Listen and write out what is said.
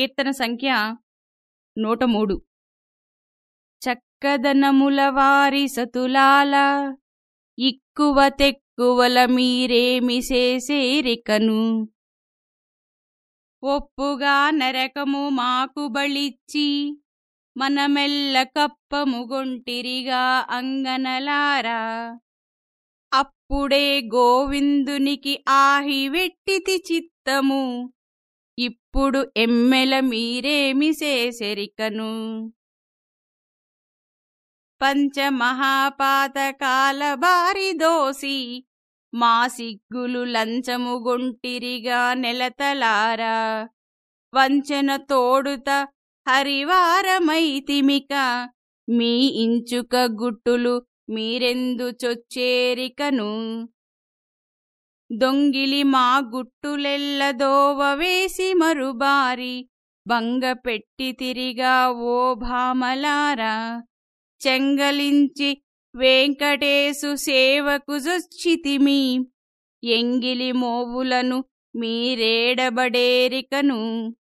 కీర్తన సంఖ్య నూట మూడు. చక్కదనముల వారి సతులాల ఇక్కువ తెక్కువల మీరేమి చేసేరికను? ఒప్పుగా నరకము మాకు బళిచ్చి మనమెల్ల కప్పముగొంటిరిగా అంగనలారా? అప్పుడే గోవిందునికి ఆహి వెట్టితి చిత్తము. ఇప్పుడు ఎమ్మెల మీరేమి చేసెరికను? పంచమహాపాతకాల బారి దోసి మా సిగ్గులు లంచము గొంటిరిగా నెలతలారా. వంచన తోడుత హరివారమైతిమిక మీ ఇంచుక గుట్టులు మీరెందు చొచ్చేరికను? దొంగిలి మా గుట్టులెల్ల దోవవేసి మరుబారి బంగపెట్టి తిరిగా ఓ భామలారా. చెంగలించి వెంకటేశు సేవకు జొచ్చితిమి ఎంగిలి మోవులను మీరేడబడేరికను.